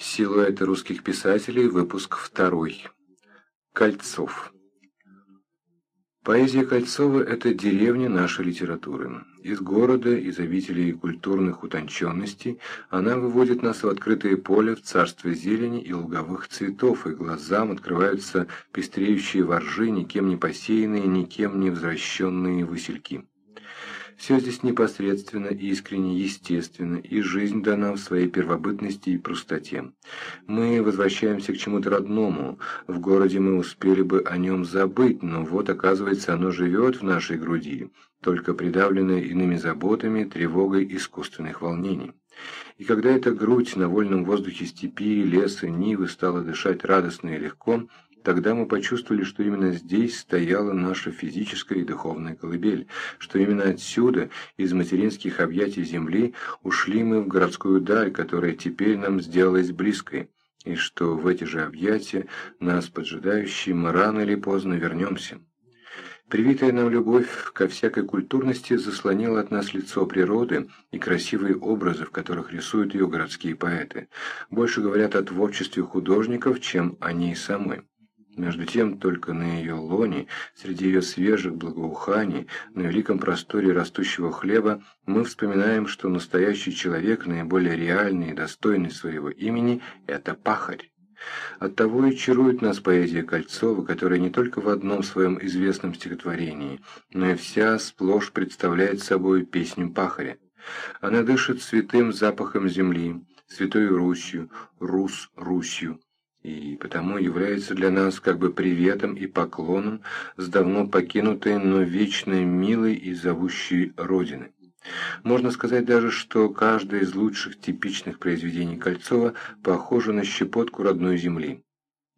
Силуэты русских писателей, выпуск второй. Кольцов. Поэзия Кольцова – это деревня нашей литературы. Из города, из обителей культурных утонченностей она выводит нас в открытое поле, в царство зелени и луговых цветов, и глазам открываются пестреющие воржи, никем не посеянные, никем не возвращенные васильки. Все здесь непосредственно, искренне, естественно, и жизнь дана в своей первобытности и простоте. Мы возвращаемся к чему-то родному. В городе мы успели бы о нем забыть, но вот, оказывается, оно живет в нашей груди, только придавленное иными заботами, тревогой искусственных волнений. И когда эта грудь на вольном воздухе степи, леса, нивы стала дышать радостно и легко, Тогда мы почувствовали, что именно здесь стояла наша физическая и духовная колыбель, что именно отсюда, из материнских объятий земли, ушли мы в городскую даль, которая теперь нам сделалась близкой, и что в эти же объятия, нас поджидающие, мы рано или поздно вернемся. Привитая нам любовь ко всякой культурности заслонила от нас лицо природы и красивые образы, в которых рисуют ее городские поэты. Больше говорят о творчестве художников, чем о ней самой. Между тем, только на ее лоне, среди ее свежих благоуханий, на великом просторе растущего хлеба, мы вспоминаем, что настоящий человек, наиболее реальный и достойный своего имени, это пахарь. Оттого и чарует нас поэзия Кольцова, которая не только в одном своем известном стихотворении, но и вся сплошь представляет собой песню пахаря. Она дышит святым запахом земли, святой Русью, Рус Русью, и потому является для нас как бы приветом и поклоном с давно покинутой, но вечно милой и зовущей Родины. Можно сказать даже, что каждое из лучших типичных произведений Кольцова похоже на щепотку родной земли.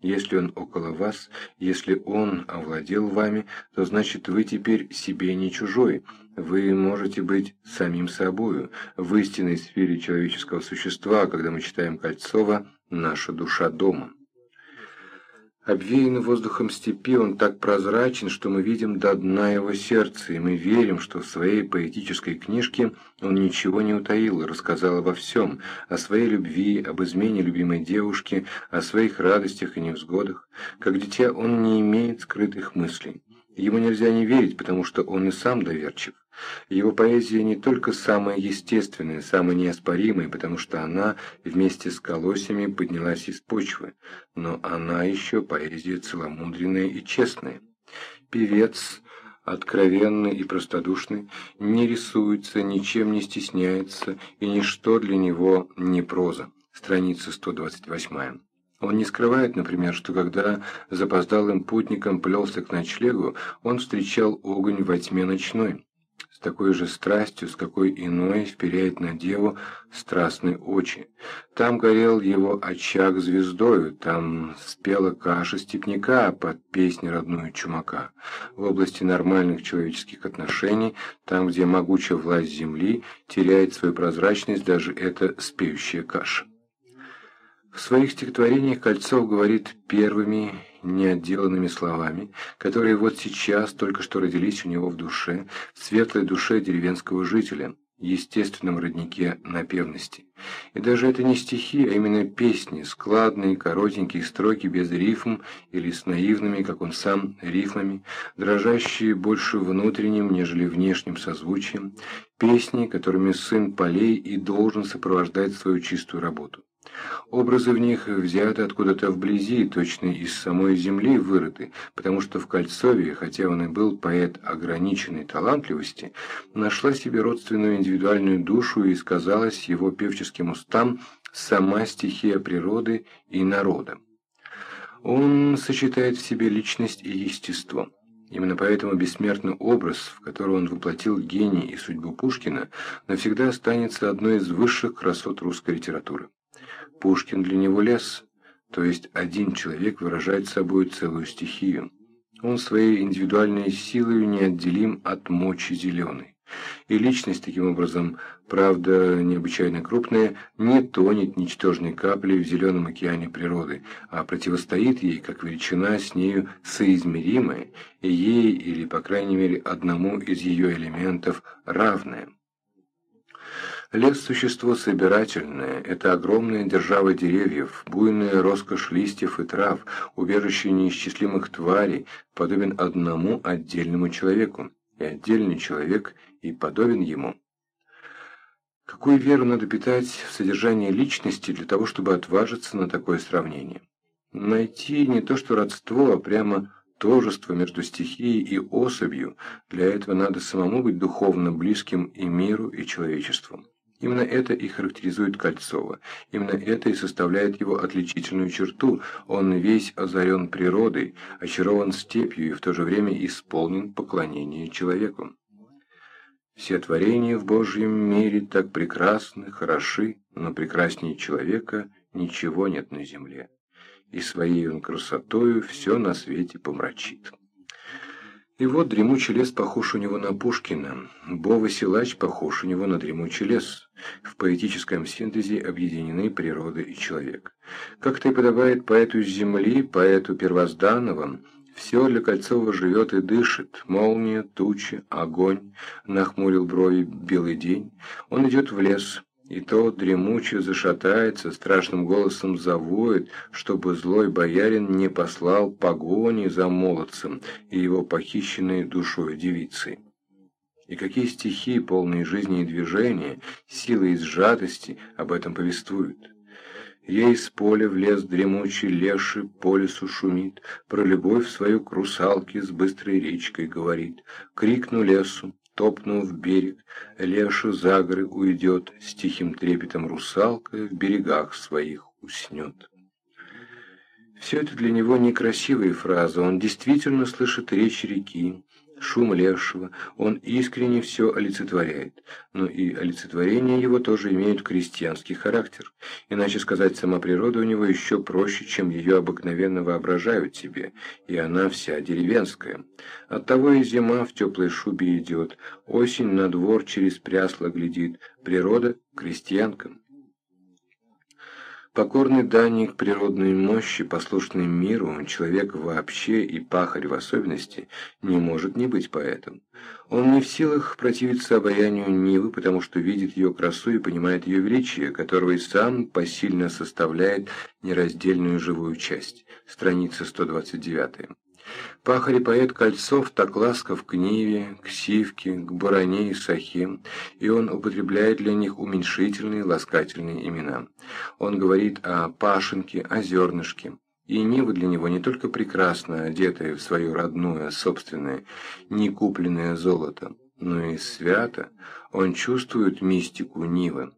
Если он около вас, если он овладел вами, то значит вы теперь себе не чужой, вы можете быть самим собою, в истинной сфере человеческого существа, когда мы читаем Кольцова «Наша душа дома». Обвеянный воздухом степи, он так прозрачен, что мы видим до дна его сердца, и мы верим, что в своей поэтической книжке он ничего не утаил, рассказал обо всем, о своей любви, об измене любимой девушки, о своих радостях и невзгодах. Как дитя он не имеет скрытых мыслей. Ему нельзя не верить, потому что он и сам доверчив. Его поэзия не только самая естественная, самая неоспоримая, потому что она вместе с колосьями поднялась из почвы, но она еще поэзия целомудренная и честная. Певец, откровенный и простодушный, не рисуется, ничем не стесняется, и ничто для него не проза. Страница 128. Он не скрывает, например, что когда запоздалым путником плелся к ночлегу, он встречал огонь во тьме ночной с такой же страстью, с какой иной вперяет на деву страстные очи. Там горел его очаг звездою, там спела каша степняка под песнь родную чумака. В области нормальных человеческих отношений, там, где могучая власть земли, теряет свою прозрачность даже эта спеющая каша. В своих стихотворениях Кольцов говорит первыми неотделанными словами, которые вот сейчас только что родились у него в душе, в светлой душе деревенского жителя, естественном роднике напевности. И даже это не стихи, а именно песни, складные, коротенькие строки без рифм или с наивными, как он сам, рифмами, дрожащие больше внутренним, нежели внешним созвучием, песни, которыми сын полей и должен сопровождать свою чистую работу. Образы в них взяты откуда-то вблизи, точно из самой земли вырыты, потому что в Кольцове, хотя он и был поэт ограниченной талантливости, нашла себе родственную индивидуальную душу и сказалась его певческим устам сама стихия природы и народа. Он сочетает в себе личность и естество. Именно поэтому бессмертный образ, в который он воплотил гений и судьбу Пушкина, навсегда останется одной из высших красот русской литературы. Пушкин для него лес, то есть один человек выражает собой целую стихию. Он своей индивидуальной силой неотделим от мочи зеленой. И личность, таким образом, правда необычайно крупная, не тонет ничтожной каплей в зеленом океане природы, а противостоит ей, как величина с нею соизмеримая, и ей, или, по крайней мере, одному из ее элементов равная. Лес – существо собирательное, это огромная держава деревьев, буйная роскошь листьев и трав, убежище неисчислимых тварей, подобен одному отдельному человеку, и отдельный человек и подобен ему. Какую веру надо питать в содержание личности для того, чтобы отважиться на такое сравнение? Найти не то что родство, а прямо тожество между стихией и особью, для этого надо самому быть духовно близким и миру, и человечеству. Именно это и характеризует Кольцова, именно это и составляет его отличительную черту. Он весь озарен природой, очарован степью и в то же время исполнен поклонения человеку. Все творения в Божьем мире так прекрасны, хороши, но прекраснее человека ничего нет на земле. И своей он красотою все на свете помрачит. И вот дремучий лес похож у него на Пушкина, Бова Силач похож у него на дремучий лес. В поэтическом синтезе объединены природа и человек. Как-то и подобает поэту земли, поэту первозданного, все для Кольцова живет и дышит. Молния, тучи, огонь, нахмурил брови белый день. Он идет в лес, и то дремуче зашатается, страшным голосом завоет, чтобы злой боярин не послал погони за молодцем и его похищенной душой девицей. И какие стихи, полные жизни и движения, силы и сжатости об этом повествуют. Ей с поля в лес дремучий леший по лесу шумит, Про любовь свою к русалке с быстрой речкой говорит. Крикну лесу, топнув берег, Леша за горы уйдет, С тихим трепетом русалка в берегах своих уснет. Все это для него некрасивые фразы, он действительно слышит речь реки, шум лешего, он искренне все олицетворяет, но и олицетворение его тоже имеют крестьянский характер. Иначе сказать, сама природа у него еще проще, чем ее обыкновенно воображают себе, и она вся деревенская. Оттого и зима в теплой шубе идет, осень на двор через прясло глядит, природа крестьянка. Покорный данник природной мощи, послушный миру, человек вообще и пахарь в особенности, не может не быть поэтом. Он не в силах противиться обаянию Нивы, потому что видит ее красу и понимает ее величие, которого и сам посильно составляет нераздельную живую часть. Страница 129. Пахарь и поэт Кольцов так ласков к Ниве, к Сивке, к Баране и Сахе, и он употребляет для них уменьшительные ласкательные имена. Он говорит о Пашенке, о Зернышке. И Нива для него не только прекрасно одетая в свое родное, собственное, не купленное золото, но и свято он чувствует мистику Нивы.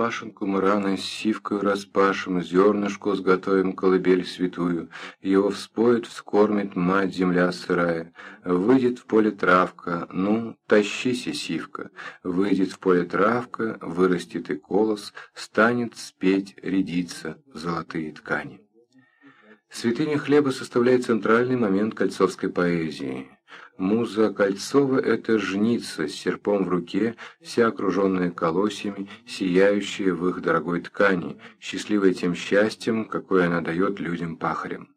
Пашенку мы рано с сивкою распашем, зернышко сготовим колыбель святую, его вспоет, вскормит мать земля сырая. Выйдет в поле травка, ну, тащися, сивка. Выйдет в поле травка, вырастет и колос, станет спеть, рядиться золотые ткани. Святыня хлеба составляет центральный момент кольцовской поэзии. Муза Кольцова – это жница с серпом в руке, вся окруженная колосьями, сияющая в их дорогой ткани, счастливая тем счастьем, какое она дает людям-пахарям.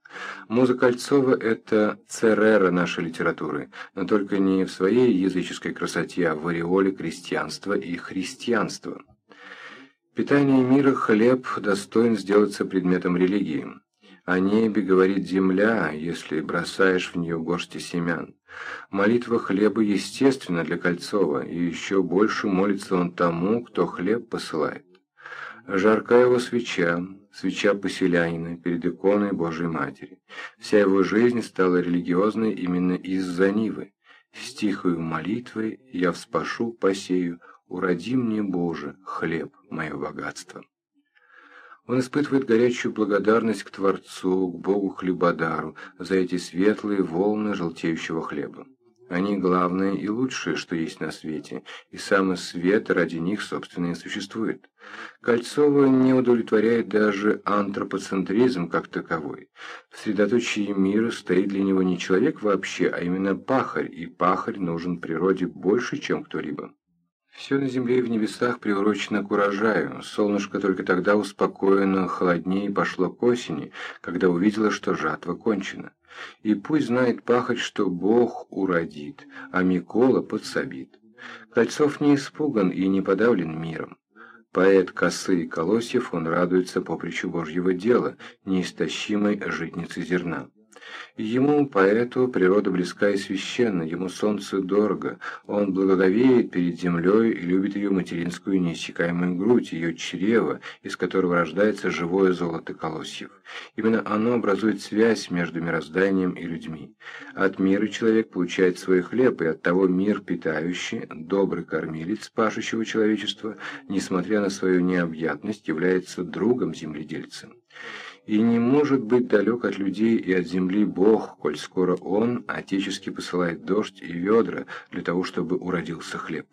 Муза Кольцова – это церера нашей литературы, но только не в своей языческой красоте, а в ореоле крестьянства и христианства. Питание мира хлеб достоин сделаться предметом религии. О небе говорит земля, если бросаешь в нее горсти семян. Молитва хлеба естественна для Кольцова, и еще больше молится он тому, кто хлеб посылает. Жарка его свеча, свеча поселянина перед иконой Божьей Матери. Вся его жизнь стала религиозной именно из-за Нивы. С тихою молитвой я вспашу, посею, уроди мне, Боже, хлеб, мое богатство. Он испытывает горячую благодарность к Творцу, к Богу-хлебодару за эти светлые волны желтеющего хлеба. Они главное и лучшее, что есть на свете, и самый свет ради них, собственно, и существует. Кольцова не удовлетворяет даже антропоцентризм как таковой. В средоточии мира стоит для него не человек вообще, а именно пахарь, и пахарь нужен природе больше, чем кто-либо. Все на земле и в небесах приурочено к урожаю. Солнышко только тогда успокоено, холоднее пошло к осени, когда увидело, что жатва кончена. И пусть знает пахать, что Бог уродит, а Микола подсобит. Кольцов не испуган и не подавлен миром. Поэт косы и колосьев, он радуется попричу Божьего дела, неистощимой житницы зерна. Ему, поэту, природа близка и священна, ему солнце дорого, он благоговеет перед землей и любит ее материнскую неиссякаемую грудь, ее чрево, из которого рождается живое золото колосьев. Именно оно образует связь между мирозданием и людьми. От мира человек получает свой хлеб, и от того мир питающий, добрый кормилец пашущего человечества, несмотря на свою необъятность, является другом земледельцем и не может быть далек от людей и от земли Бог, коль скоро Он отечески посылает дождь и ведра для того, чтобы уродился хлеб.